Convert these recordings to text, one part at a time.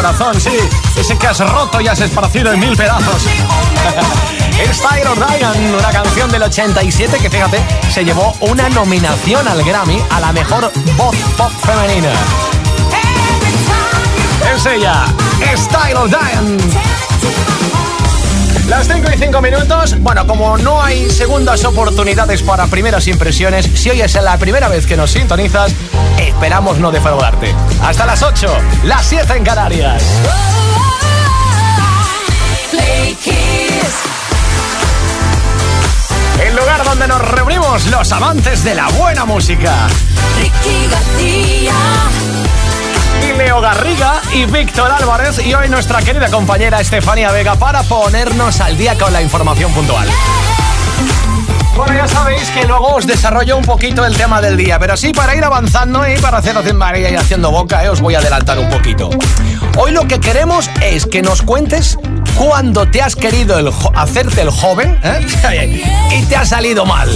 Corazón, sí. Ese que has roto y has esparcido en mil pedazos. es Tyler Ryan, una canción del 87 que, fíjate, se llevó una nominación al Grammy a la mejor voz pop femenina. Es ella, es Tyler Ryan. Las 5 y 5 minutos. Bueno, como no hay segundas oportunidades para primeras impresiones, si hoy es la primera vez que nos sintonizas, esperamos no defraudarte. Hasta las 8, las 7 en Canarias. El lugar donde nos reunimos los amantes de la buena música. Ricky García. Y Leo Garriga y Víctor Álvarez y hoy nuestra querida compañera Estefanía Vega para ponernos al día con la información puntual. Bueno, ya sabéis que luego os desarrollo un poquito el tema del día, pero sí para ir avanzando y para hacer María y haciendo boca, eh, os voy a adelantar un poquito. Hoy lo que queremos es que nos cuentes cuándo te has querido hacerte el joven eh, y te ha salido mal.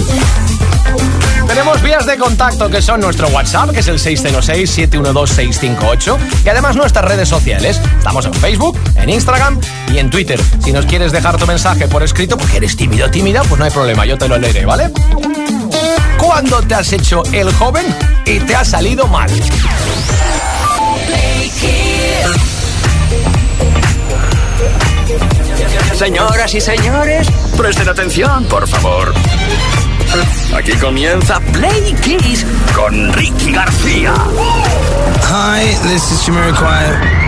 Tenemos vías de contacto que son nuestro WhatsApp, que es el 606-712-658, y además nuestras redes sociales. Estamos en Facebook, en Instagram y en Twitter. Si nos quieres dejar tu mensaje por escrito, porque eres tímido tímida, pues no hay problema, yo te lo leeré, ¿vale? ¿Cuándo te has hecho el joven y te ha salido mal? Señoras y señores, presten atención, por favor. Aquí comienza Play Kiss con Ricky García. Hi, this is Jamiroquai.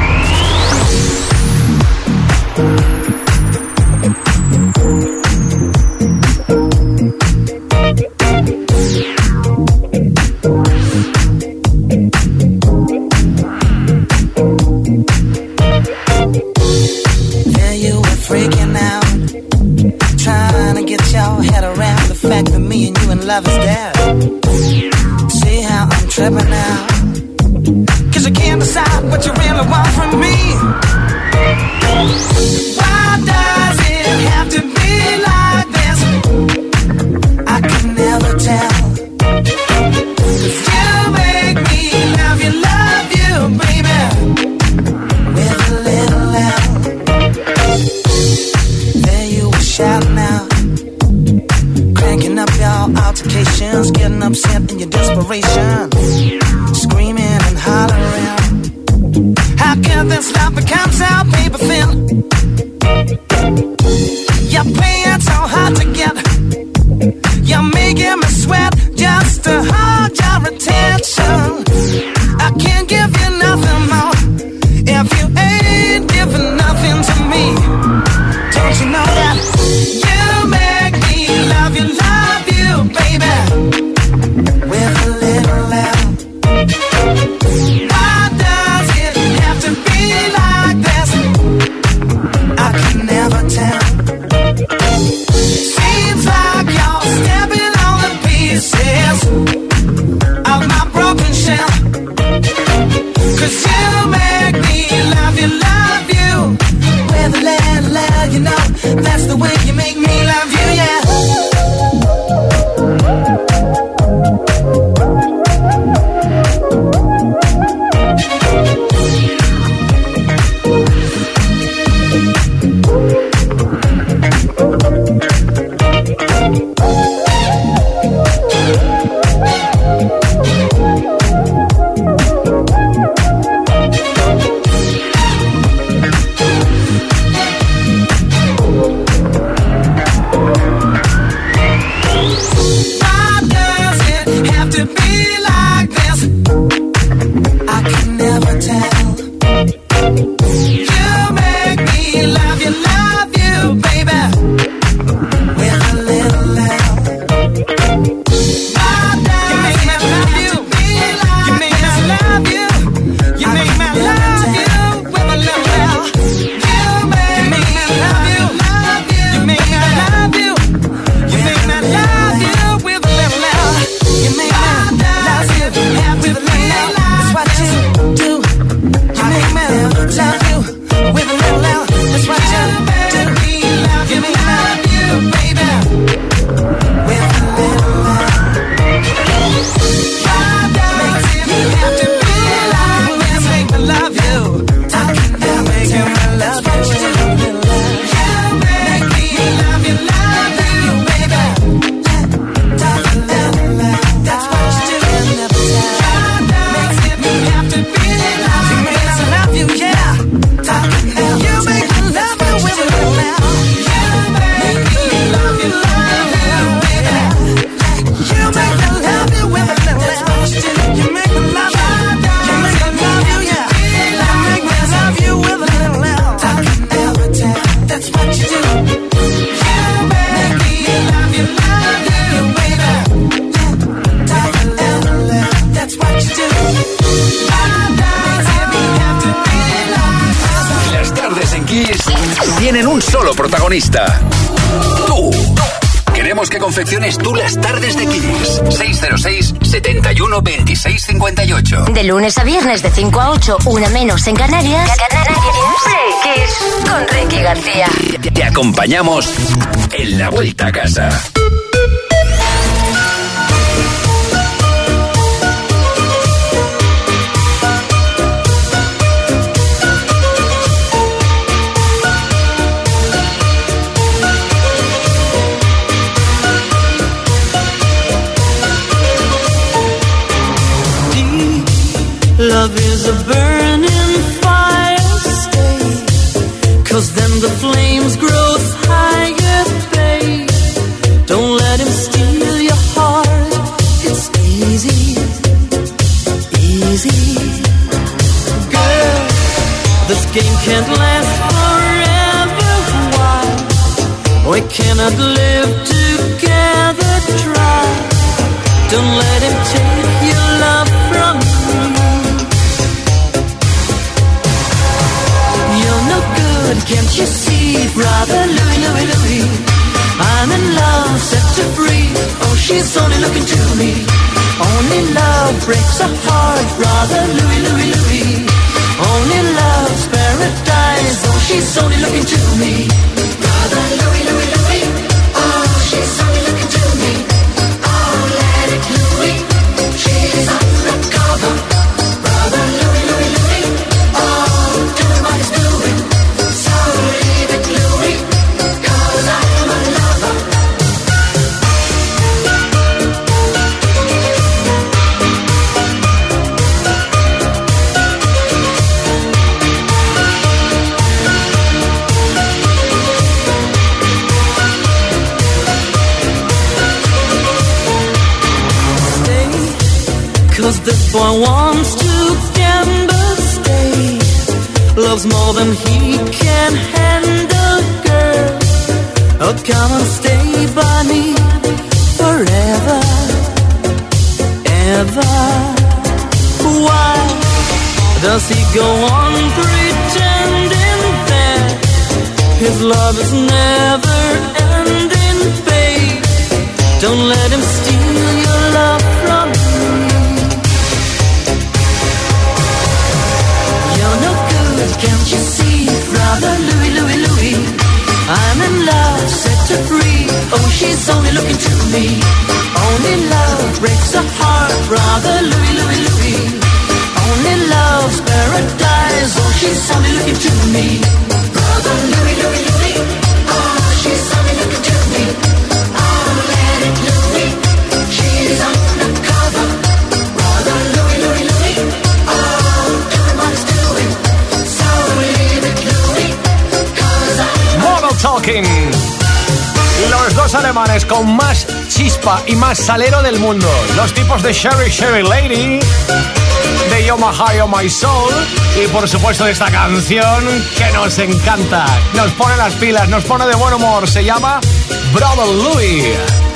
lunes a viernes de 5 a 8, una menos en Canarias. Canarias. Con Ricky García. Te acompañamos en la vuelta a casa. love is a bird. He can handle girl. Oh come and stay by me forever Ever. Why does he go on pretending that His love is never ending babe? Don't let him steal your love from me. You're no good, can't you see, brother Louis, Louis, Louis? I'm in love, set her free. Oh, she's only looking to me. Only love breaks a heart, brother Louis, Louis, Louis. Only love's paradise. Oh, she's only looking to me. Brother Louis, Louis, Louis. Oh, she's only looking to me. Talking. Los dos alemanes con más chispa y más salero del mundo. Los tipos de Sherry Sherry Lady, de Yo My Yo My Soul y por supuesto de esta canción que nos encanta. Nos pone las pilas, nos pone de buen humor. Se llama Brother Louis.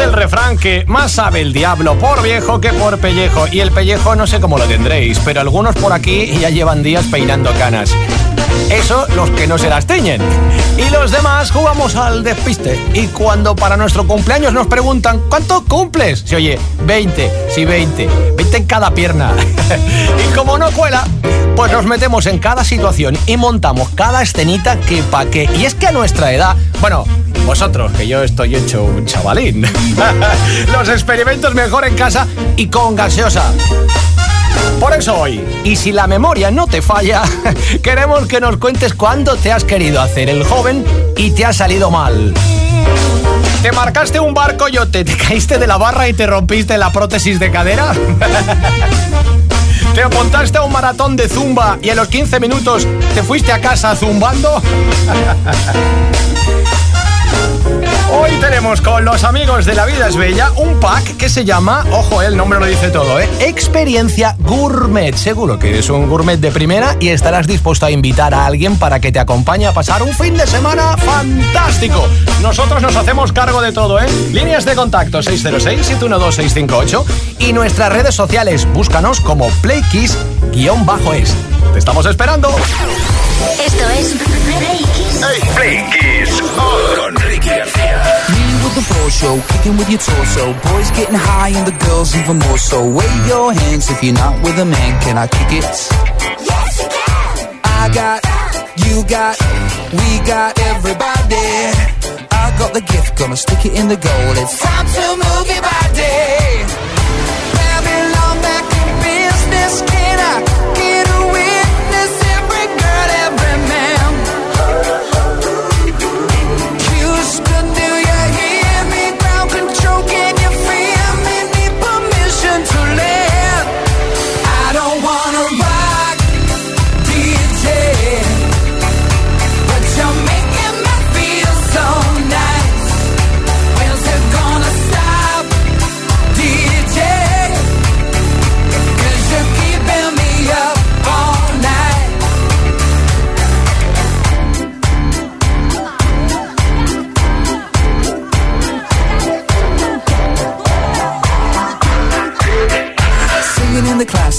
El refrán que más sabe el diablo por viejo que por pellejo. Y el pellejo no sé cómo lo tendréis, pero algunos por aquí ya llevan días peinando canas. Eso los que no se las teñen. Y los demás jugamos al despiste. Y cuando para nuestro cumpleaños nos preguntan ¿cuánto cumples? Se oye, 20, sí 20, 20 en cada pierna. y como no cuela, pues nos metemos en cada situación y montamos cada escenita que pa' qué. Y es que a nuestra edad, bueno, vosotros, que yo estoy hecho un chavalín. Los experimentos mejor en casa y con gaseosa. Por eso hoy, y si la memoria no te falla, queremos que nos cuentes cuándo te has querido hacer el joven y te ha salido mal. ¿Te marcaste un barco yo te, te caíste de la barra y te rompiste la prótesis de cadera? ¿Te apuntaste a un maratón de zumba y a los 15 minutos te fuiste a casa zumbando? Hoy tenemos con los amigos de La Vida es Bella un pack que se llama, ojo, el nombre lo dice todo, ¿eh? Experiencia Gourmet. Seguro que eres un gourmet de primera y estarás dispuesto a invitar a alguien para que te acompañe a pasar un fin de semana fantástico. Nosotros nos hacemos cargo de todo, ¿eh? Líneas de contacto 606-712-658 y nuestras redes sociales. Búscanos como PlayKiss-es. Te estamos esperando. Esto es Play Kiss. Play Kiss con Ricky García. Me with the ball show, kicking with your torso. Boys getting high and the girls even more so. Wave your hands if you're not with a man. Can I kick it? Yes, you can. I got, you got, we got everybody. I got the gift, gonna stick it in the goal. It's time to move your body.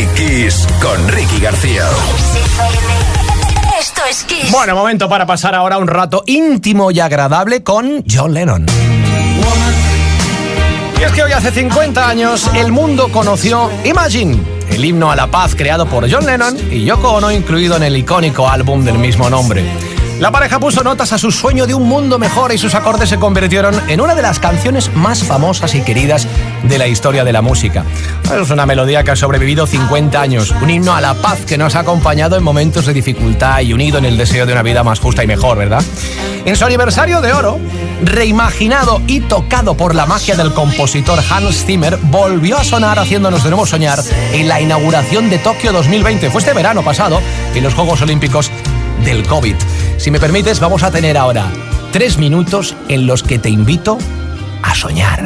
Play Kiss con Ricky García. Esto es Kiss. Bueno, momento para pasar ahora un rato íntimo y agradable con John Lennon. Y es que hoy hace 50 años el mundo conoció Imagine, el himno a la paz creado por John Lennon y Yoko Ono incluido en el icónico álbum del mismo nombre. La pareja puso notas a su sueño de un mundo mejor y sus acordes se convirtieron en una de las canciones más famosas y queridas de la historia de la música. Es una melodía que ha sobrevivido 50 años, un himno a la paz que nos ha acompañado en momentos de dificultad y unido en el deseo de una vida más justa y mejor, ¿verdad? En su aniversario de oro, reimaginado y tocado por la magia del compositor Hans Zimmer, volvió a sonar haciéndonos de nuevo soñar en la inauguración de Tokio 2020. Fue este verano pasado en los Juegos Olímpicos del COVID. Si me permites, vamos a tener ahora tres minutos en los que te invito a soñar.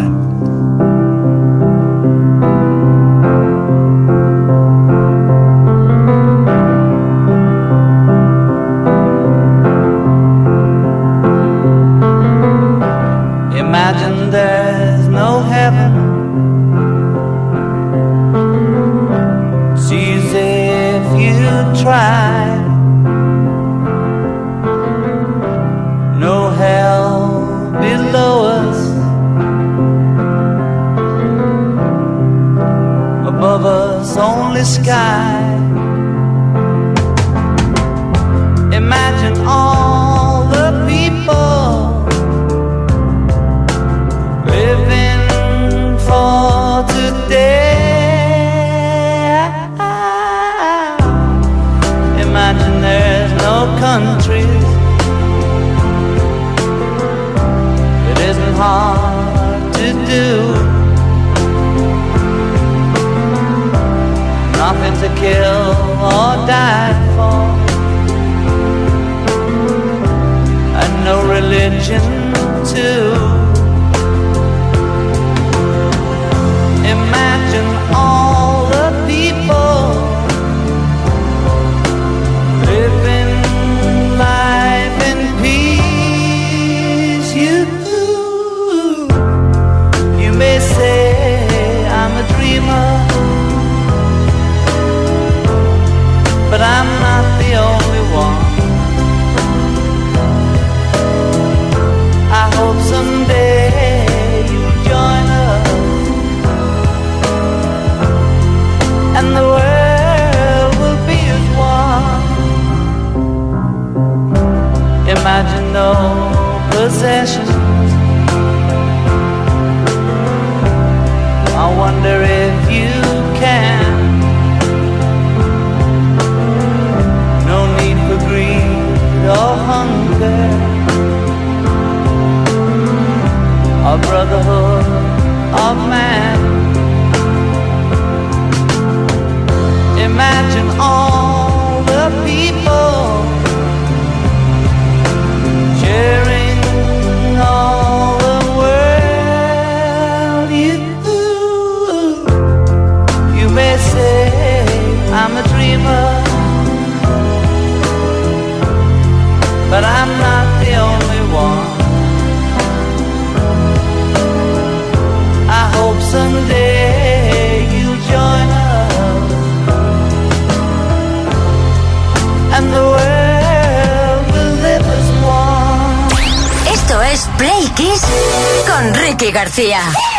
Imagine sky. possession Ricky García.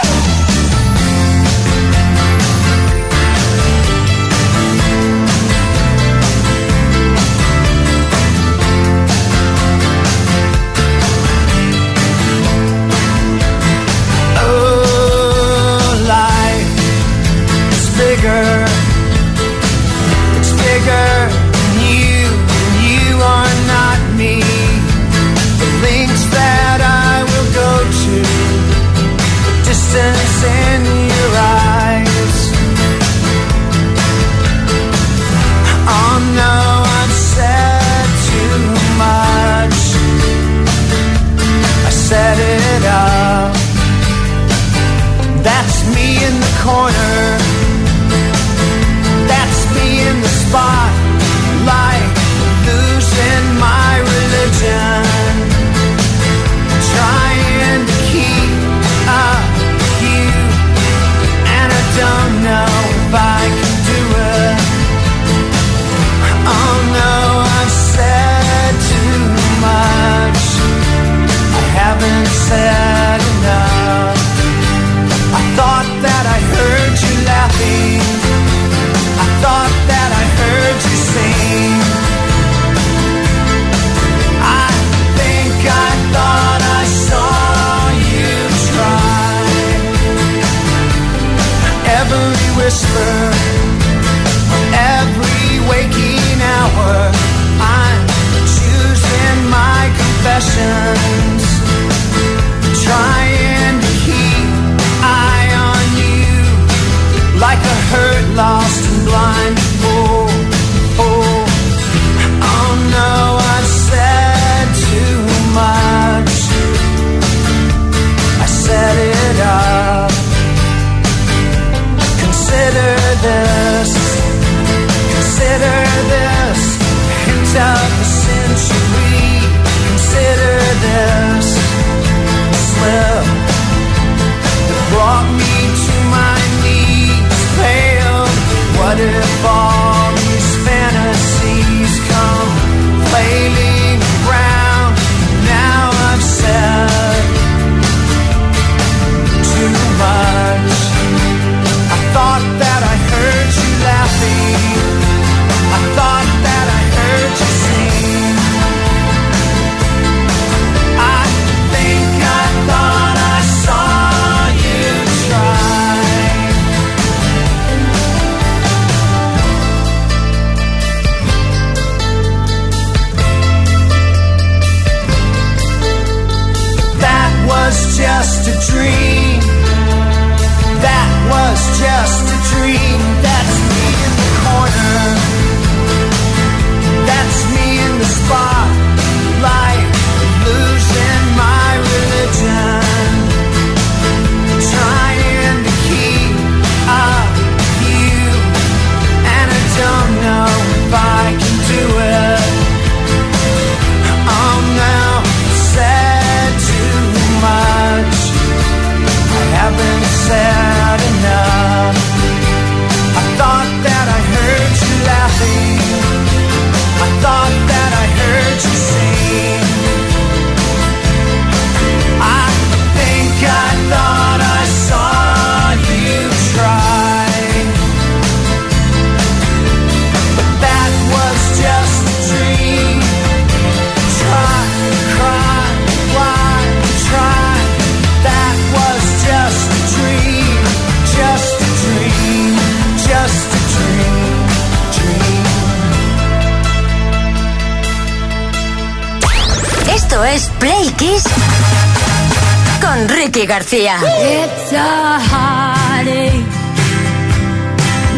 Enrique García. It's a heartache,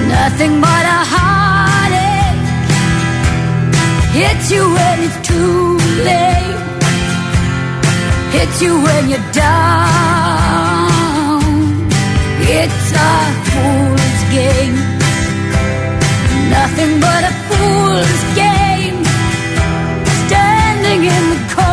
nothing but a heartache. Hits you when it's too late, hits you when you're down. It's a fool's game, nothing but a fool's game. Standing in the cold.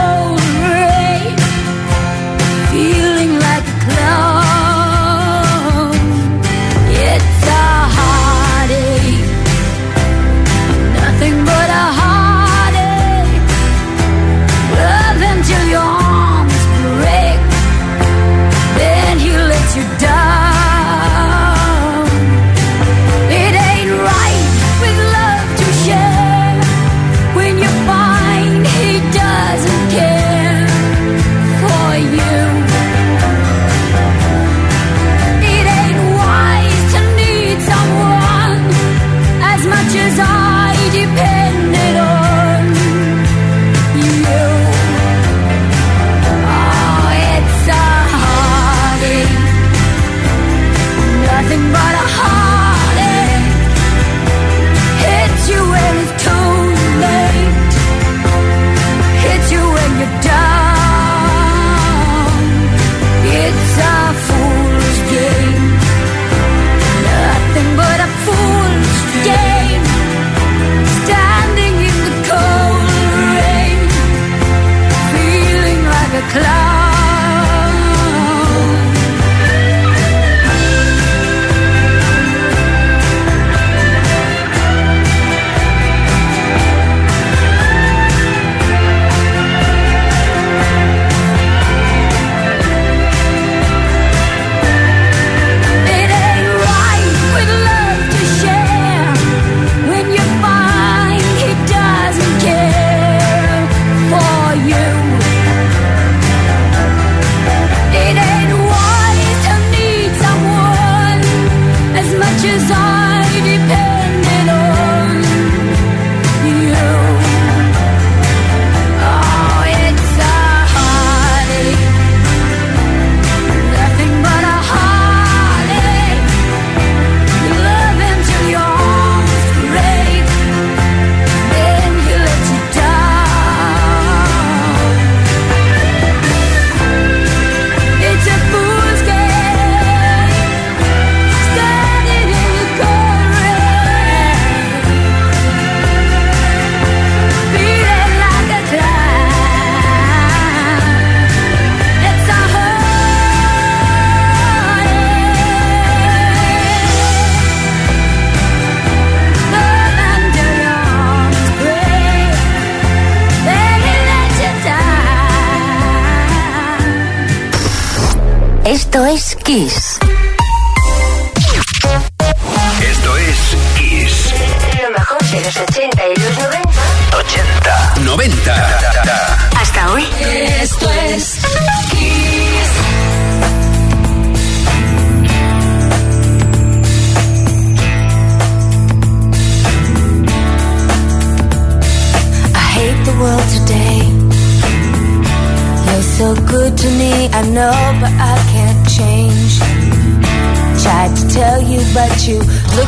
Peace.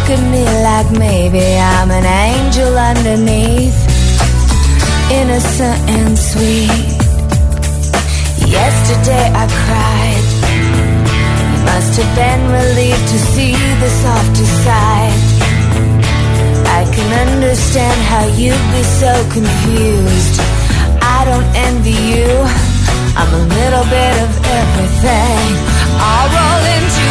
look at me like maybe I'm an angel underneath, innocent and sweet. Yesterday I cried. You must have been relieved to see the softer side. I can understand how you'd be so confused. I don't envy you. I'm a little bit of everything. I'll roll into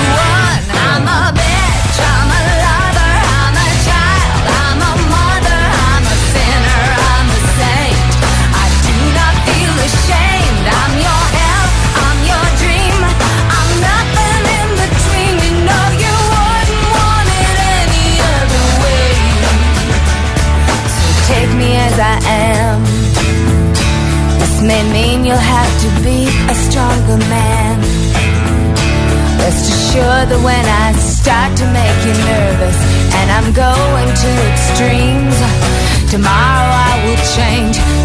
dreams. Tomorrow I will change.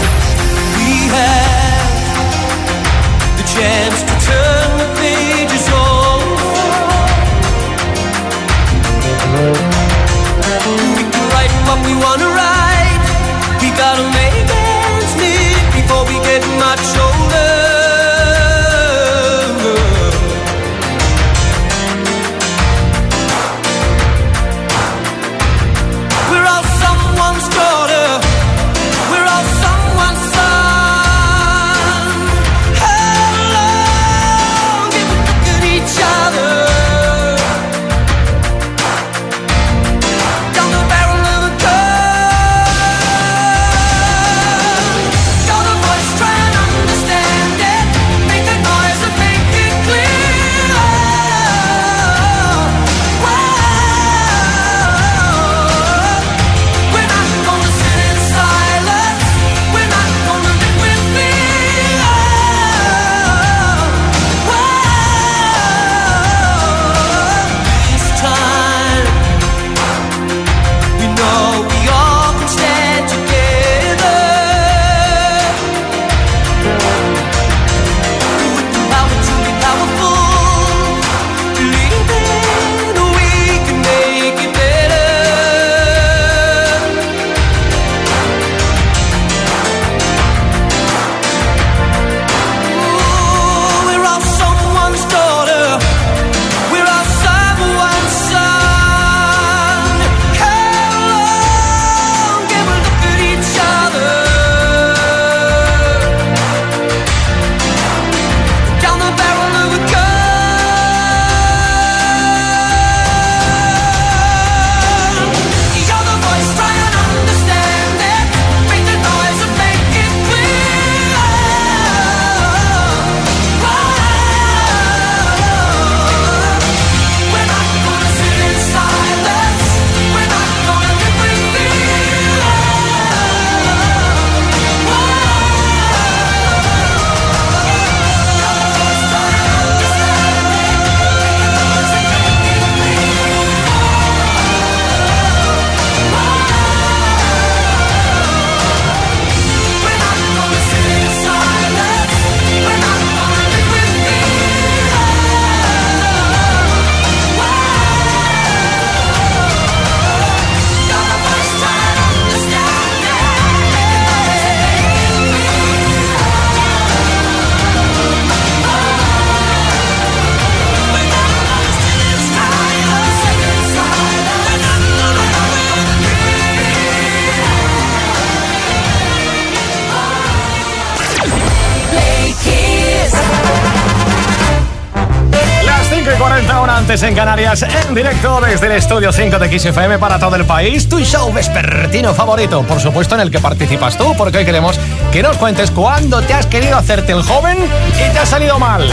40 horas antes en Canarias, en directo desde el estudio 5 de XFM para todo el país. Tu show vespertino favorito, por supuesto, en el que participas tú, porque hoy queremos que nos cuentes cuándo te has querido hacerte el joven y te ha salido mal.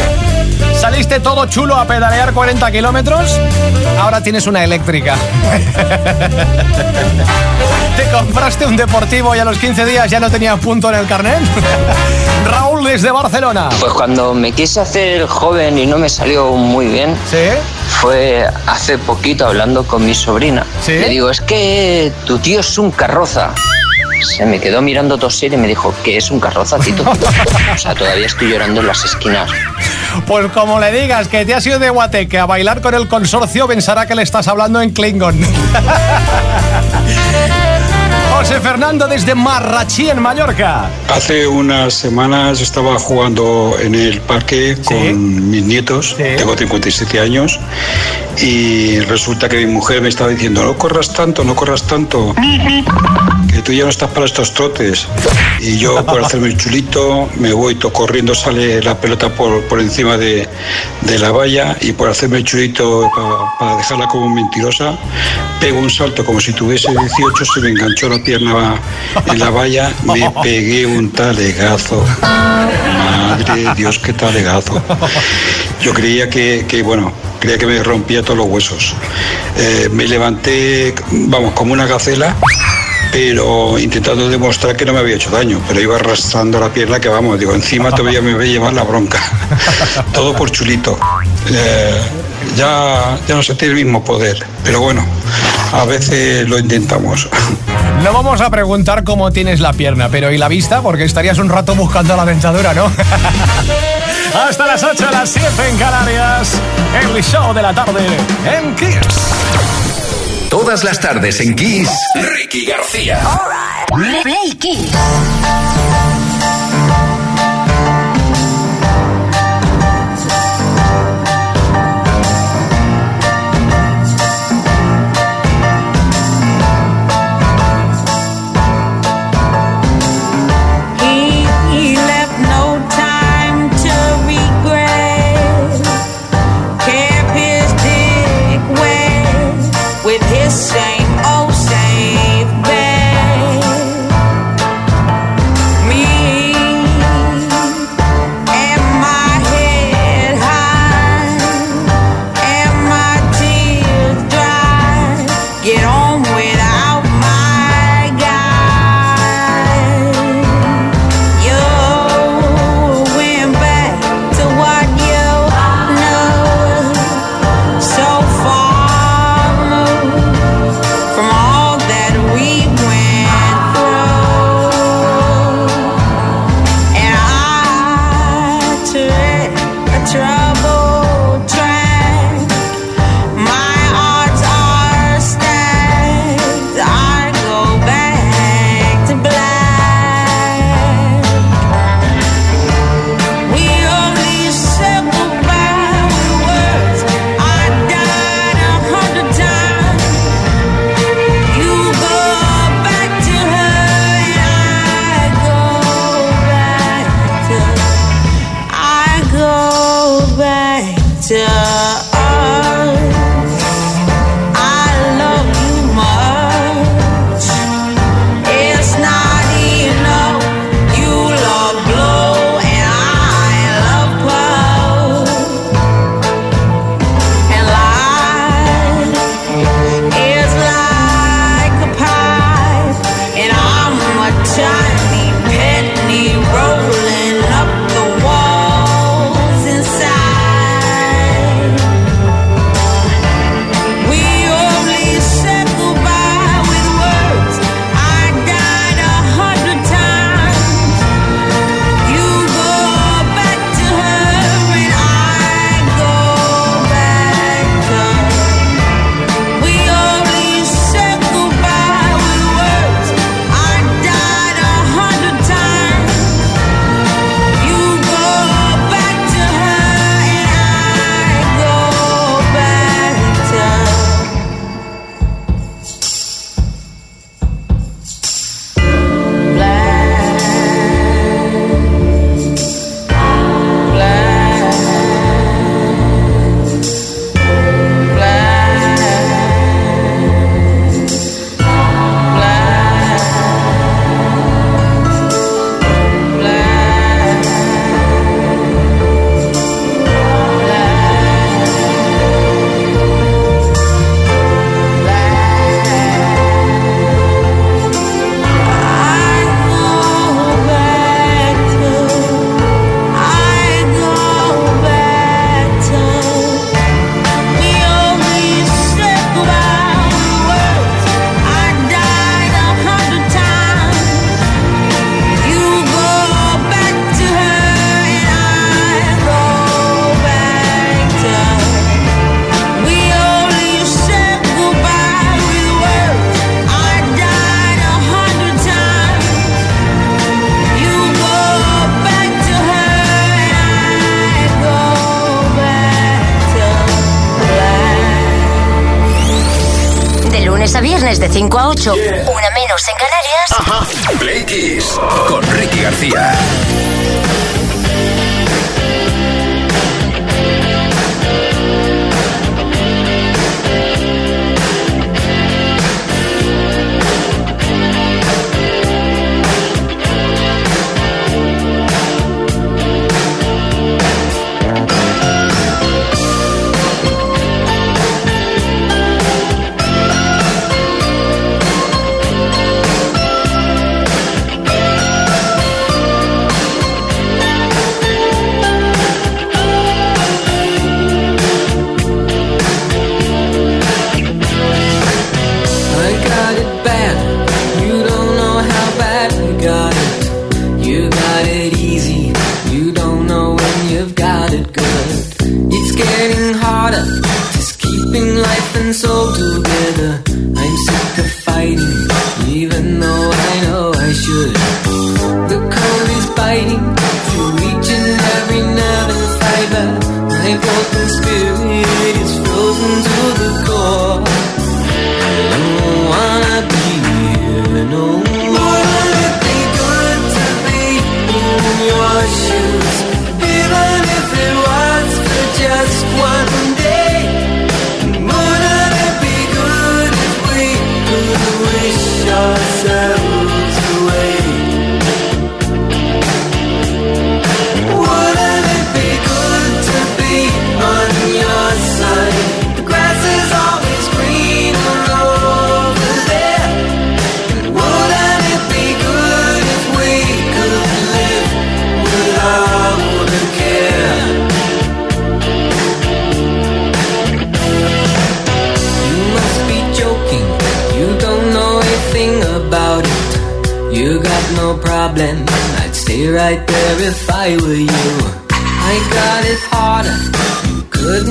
¿Saliste todo chulo a pedalear 40 kilómetros? Ahora tienes una eléctrica. ¿Te compraste un deportivo y a los 15 días ya no tenía punto en el carnet? Raúl desde Barcelona. Pues cuando me quise hacer joven y no me salió muy bien, fue hace poquito hablando con mi sobrina. Le digo, es que tu tío es un carroza. Se me quedó mirando toser y me dijo, ¿qué es un carroza, Tito? o sea, todavía estoy llorando en las esquinas. Pues como le digas que te has ido de Guateque a bailar con el consorcio, pensará que le estás hablando en Klingon. José Fernando desde Marrachí, en Mallorca. Hace unas semanas estaba jugando en el parque con mis nietos, tengo 57 años, y resulta que mi mujer me estaba diciendo, no corras tanto, no corras tanto, que tú ya no estás para estos trotes. Y yo, por hacerme el chulito, me voy to corriendo, sale la pelota por, por encima de, de la valla, y por hacerme el chulito pa- para dejarla como mentirosa, pego un salto como si tuviese 18, se me enganchó la en la valla, me pegué un talegazo. Madre de Dios, qué talegazo. Yo creía que, que bueno, creía que me rompía todos los huesos. Eh, me levanté, vamos, como una gacela pero intentando demostrar que no me había hecho daño, pero iba arrastrando la pierna que vamos, digo, encima todavía me voy a llevar la bronca. Todo por chulito. Eh, ya, ya no se tiene el mismo poder, pero bueno, a veces lo intentamos. No vamos a preguntar cómo tienes la pierna, pero ¿y la vista? Porque estarías un rato buscando la dentadura, ¿no? Hasta las 8, a las 7 en Canarias. El show de la tarde en Kiss. Todas las tardes en Kiss. Ricky García. All Kiss.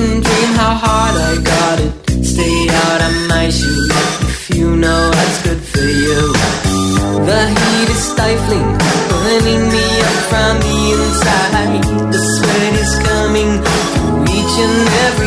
couldn't dream how hard I got it. Stay out of my shoes if you know what's good for you. The heat is stifling, burning me up from the inside. The sweat is coming through each and every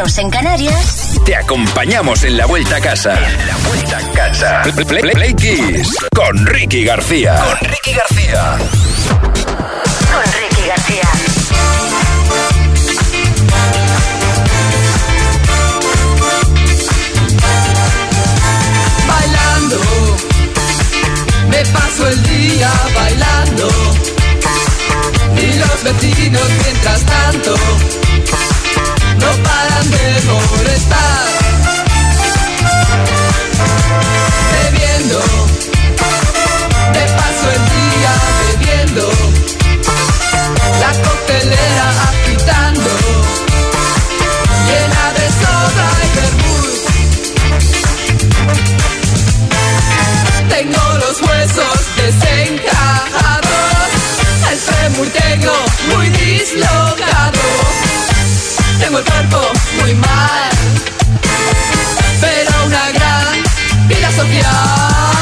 en Canarias, te acompañamos en la vuelta a casa. La vuelta a casa. Play, play, play, play Kiss con Ricky García. Con Ricky García. Con Ricky García. Bailando. me paso el día bailando y los vecinos mientras tanto no paran de molestar. Bebiendo, de paso el día bebiendo, la coctelera agitando, llena de soda y vermut. Tengo los huesos desencajados, el fémur tengo muy dislocado. Tengo el cuerpo muy mal, pero una gran vida social.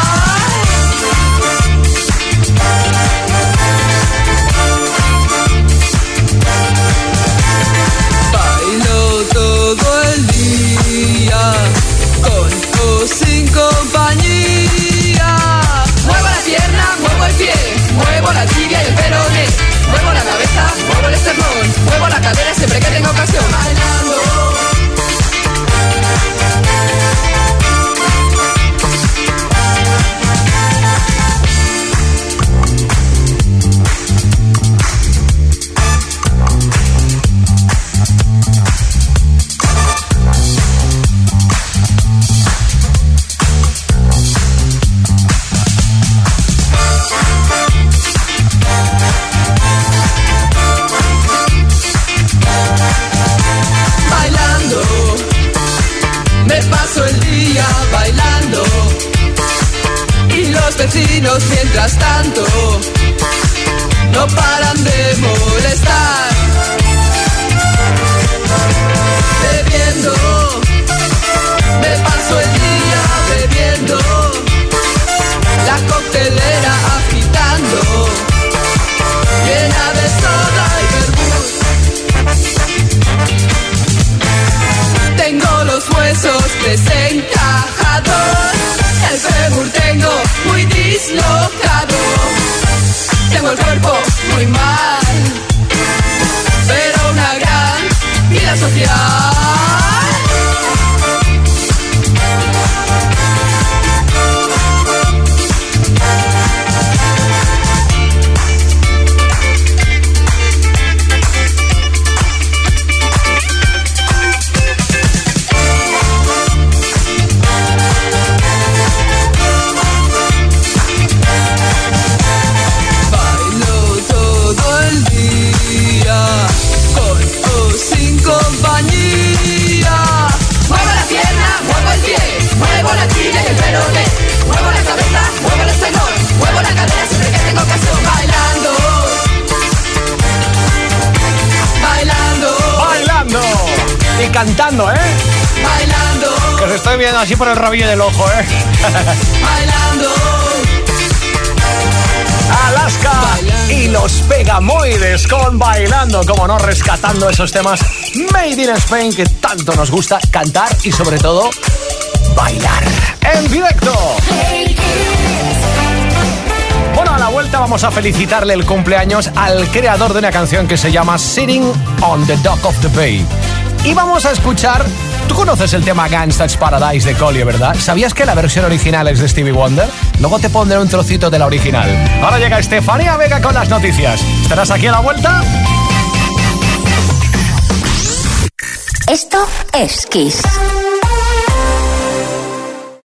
Rabillo del ojo, ¿eh? bailando. Alaska y los Pegamoides con Bailando, como no, rescatando esos temas Made in Spain que tanto nos gusta cantar y sobre todo bailar en directo. Bueno, a la vuelta vamos a felicitarle el cumpleaños al creador de una canción que se llama Sitting on the Dock of the Bay. Y vamos a escuchar... Tú conoces el tema Gangsta's Paradise de Collier, ¿verdad? ¿Sabías que la versión original es de Stevie Wonder? Luego te pondré un trocito de la original. Ahora llega Estefanía Vega con las noticias. ¿Estarás aquí a la vuelta? Esto es Kiss.